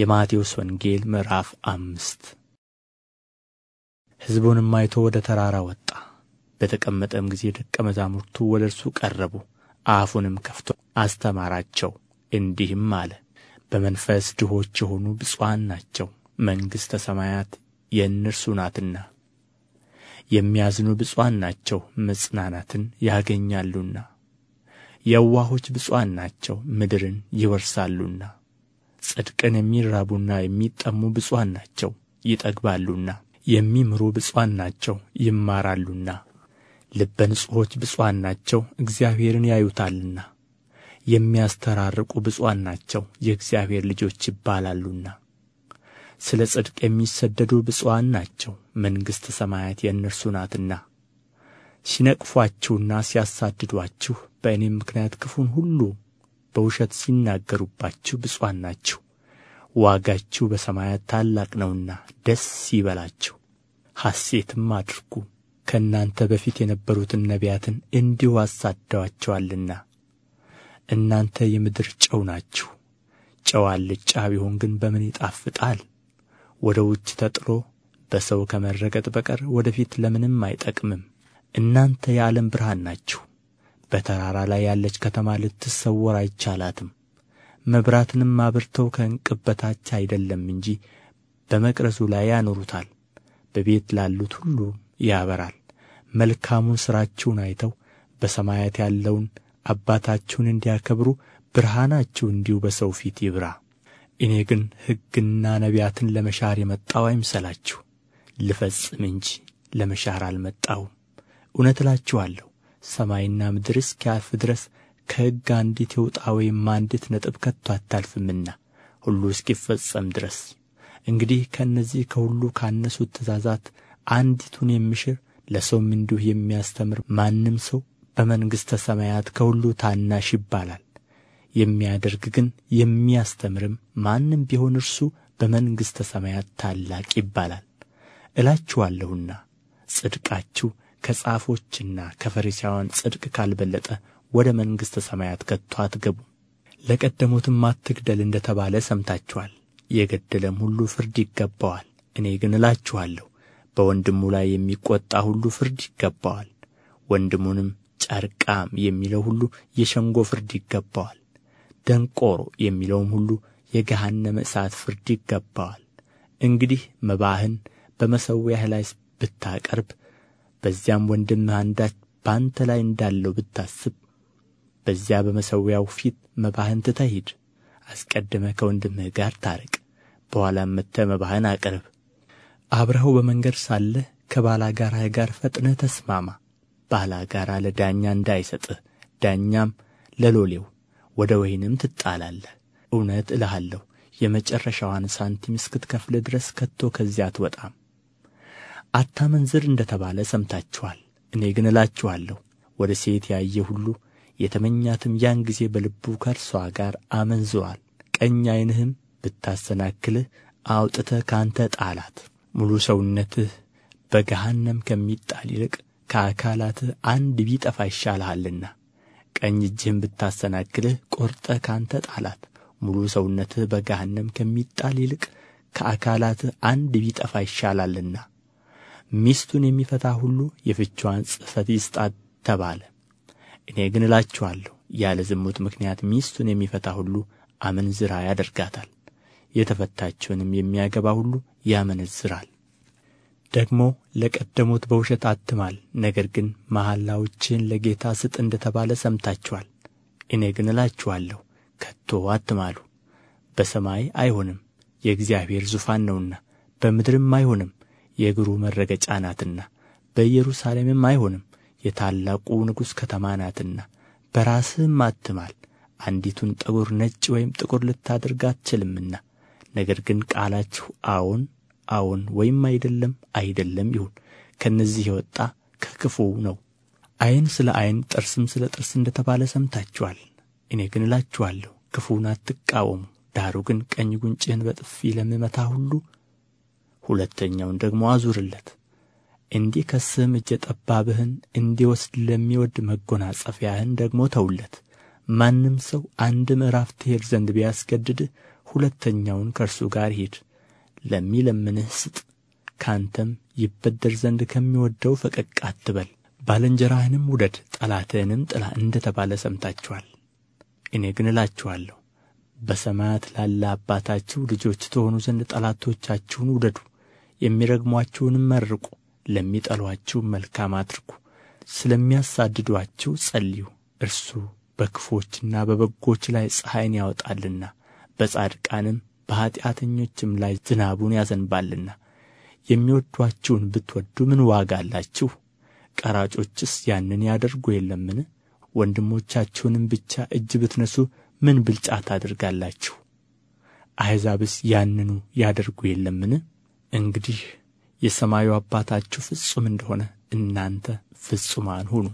የማቴዎስ ወንጌል ምዕራፍ አምስት። ሕዝቡንም አይቶ ወደ ተራራ ወጣ። በተቀመጠም ጊዜ ደቀ መዛሙርቱ ወደ እርሱ ቀረቡ አፉንም ከፍቶ አስተማራቸው እንዲህም አለ በመንፈስ ድሆች የሆኑ ብፁዓን ናቸው መንግሥተ ሰማያት የእነርሱ ናትና። የሚያዝኑ ብፁዓን ናቸው መጽናናትን ያገኛሉና። የዋሆች ብፁዓን ናቸው ምድርን ይወርሳሉና ጽድቅን የሚራቡና የሚጠሙ ብፁዓን ናቸው ይጠግባሉና። የሚምሩ ብፁዓን ናቸው ይማራሉና። ልበ ንጹሖች ብፁዓን ናቸው እግዚአብሔርን ያዩታልና። የሚያስተራርቁ ብፁዓን ናቸው የእግዚአብሔር ልጆች ይባላሉና። ስለ ጽድቅ የሚሰደዱ ብፁዓን ናቸው መንግሥተ ሰማያት የእነርሱ ናትና። ሲነቅፏችሁና ሲያሳድዷችሁ በእኔም ምክንያት ክፉን ሁሉ በውሸት ሲናገሩባችሁ ብፁዓን ናችሁ። ዋጋችሁ በሰማያት ታላቅ ነውና ደስ ይበላችሁ። ሐሴትም አድርጉ። ከእናንተ በፊት የነበሩትን ነቢያትን እንዲሁ አሳደዋቸዋልና እናንተ የምድር ጨው ናችሁ። ጨው አልጫ ቢሆን ግን በምን ይጣፍጣል? ወደ ውጭ ተጥሎ በሰው ከመረገጥ በቀር ወደ ፊት ለምንም አይጠቅምም። እናንተ የዓለም ብርሃን ናችሁ በተራራ ላይ ያለች ከተማ ልትሰወር አይቻላትም። መብራትንም አብርተው ከዕንቅብ በታች አይደለም እንጂ በመቅረዙ ላይ ያኖሩታል። በቤት ላሉት ሁሉ ያበራል። መልካሙን ሥራችሁን አይተው በሰማያት ያለውን አባታችሁን እንዲያከብሩ ብርሃናችሁ እንዲሁ በሰው ፊት ይብራ። እኔ ግን ሕግና ነቢያትን ለመሻር የመጣሁ አይምሰላችሁ። ልፈጽም እንጂ ለመሻር አልመጣሁም። እውነት እላችኋለሁ ሰማይና ምድር እስኪያልፍ ድረስ ከሕግ አንዲት የውጣ ወይም አንዲት ነጥብ ከቶ አታልፍምና ሁሉ እስኪፈጸም ድረስ። እንግዲህ ከእነዚህ ከሁሉ ካነሱት ትእዛዛት አንዲቱን የሚሽር ለሰውም እንዲሁ የሚያስተምር ማንም ሰው በመንግሥተ ሰማያት ከሁሉ ታናሽ ይባላል። የሚያደርግ ግን የሚያስተምርም ማንም ቢሆን እርሱ በመንግሥተ ሰማያት ታላቅ ይባላል። እላችኋለሁና ጽድቃችሁ ከጻፎችና ከፈሪሳውያን ጽድቅ ካልበለጠ ወደ መንግሥተ ሰማያት ከቶ አትገቡም። ለቀደሙትም አትግደል እንደ ተባለ ሰምታችኋል የገደለም ሁሉ ፍርድ ይገባዋል። እኔ ግን እላችኋለሁ በወንድሙ ላይ የሚቈጣ ሁሉ ፍርድ ይገባዋል። ወንድሙንም ጨርቃም የሚለው ሁሉ የሸንጎ ፍርድ ይገባዋል። ደንቆሮ የሚለውም ሁሉ የገሃነመ እሳት ፍርድ ይገባዋል። እንግዲህ መባህን በመሠዊያህ ላይ ብታቀርብ በዚያም ወንድምህ አንዳች በአንተ ላይ እንዳለው ብታስብ በዚያ በመሠዊያው ፊት መባህን ትተህ ሂድ። አስቀድመህ ከወንድምህ ጋር ታረቅ በኋላም መጥተህ መባህን አቅርብ። አብረኸው በመንገድ ሳለህ ከባላጋራህ ጋር ፈጥነህ ተስማማ ባላጋራ ለዳኛ እንዳይሰጥህ ዳኛም ለሎሌው ወደ ወህኒም ትጣላለህ። እውነት እልሃለሁ የመጨረሻዋን ሳንቲም እስክትከፍል ድረስ ከቶ ከዚያ አትወጣም አታመንዝር እንደ ተባለ ሰምታችኋል። እኔ ግን እላችኋለሁ ወደ ሴት ያየ ሁሉ የተመኛትም ያን ጊዜ በልቡ ከእርሷ ጋር አመንዝሯል። ቀኝ ዓይንህም ብታሰናክልህ አውጥተህ ከአንተ ጣላት። ሙሉ ሰውነትህ በገሃነም ከሚጣል ይልቅ ከአካላትህ አንድ ቢጠፋ ይሻልሃልና። ቀኝ እጅህም ብታሰናክልህ ቈርጠህ ከአንተ ጣላት። ሙሉ ሰውነትህ በገሃነም ከሚጣል ይልቅ ከአካላትህ አንድ ቢጠፋ ይሻላልና ሚስቱን የሚፈታ ሁሉ የፍችዋን ጽሕፈት ይስጣት ተባለ። እኔ ግን እላችኋለሁ ያለ ዝሙት ምክንያት ሚስቱን የሚፈታ ሁሉ አመንዝራ ያደርጋታል። የተፈታችውንም የሚያገባ ሁሉ ያመነዝራል። ደግሞ ለቀደሙት በውሸት አትማል ነገር ግን መሐላዎችህን ለጌታ ስጥ እንደ ተባለ ሰምታችኋል። እኔ ግን እላችኋለሁ ከቶ አትማሉ። በሰማይ አይሆንም የእግዚአብሔር ዙፋን ነውና በምድርም አይሆንም የእግሩ መረገጫ ናትና በኢየሩሳሌምም አይሆንም የታላቁ ንጉሥ ከተማ ናትና በራስህም አትማል አንዲቱን ጠጉር ነጭ ወይም ጥቁር ልታደርግ አትችልምና ነገር ግን ቃላችሁ አዎን አዎን ወይም አይደለም አይደለም ይሁን። ከእነዚህ የወጣ ከክፉው ነው። ዓይን ስለ ዓይን ጥርስም ስለ ጥርስ እንደ ተባለ ሰምታችኋል። እኔ ግን እላችኋለሁ ክፉውን አትቃወሙ ዳሩ ግን ቀኝ ጉንጭህን በጥፊ ለሚመታ ሁሉ ሁለተኛውን ደግሞ አዙርለት። እንዲከስህም እጀ ጠባብህን እንዲወስድ ለሚወድ መጎናጸፊያህን ደግሞ ተውለት። ማንም ሰው አንድ ምዕራፍ ትሄድ ዘንድ ቢያስገድድህ ሁለተኛውን ከእርሱ ጋር ሂድ። ለሚለምንህ ስጥ ካንተም ይበደር ዘንድ ከሚወደው ፈቀቅ አትበል። ባልንጀራህንም ውደድ ጠላትህንም ጥላ እንደ ተባለ ሰምታችኋል። እኔ ግን እላችኋለሁ በሰማያት ላለ አባታችሁ ልጆች ትሆኑ ዘንድ ጠላቶቻችሁን ውደዱ የሚረግሟችሁንም መርቁ ለሚጠሏችሁም መልካም አድርጉ ስለሚያሳድዷችሁ ጸልዩ። እርሱ በክፉዎችና በበጎች ላይ ፀሐይን ያወጣልና በጻድቃንም በኃጢአተኞችም ላይ ዝናቡን ያዘንባልና። የሚወዷችሁን ብትወዱ ምን ዋጋ አላችሁ? ቀራጮችስ ያንን ያደርጉ የለምን? ወንድሞቻችሁንም ብቻ እጅ ብትነሱ ምን ብልጫ ታደርጋላችሁ? አሕዛብስ ያንኑ ያደርጉ የለምን እንግዲህ የሰማዩ አባታችሁ ፍጹም እንደሆነ እናንተ ፍጹማን ሁኑ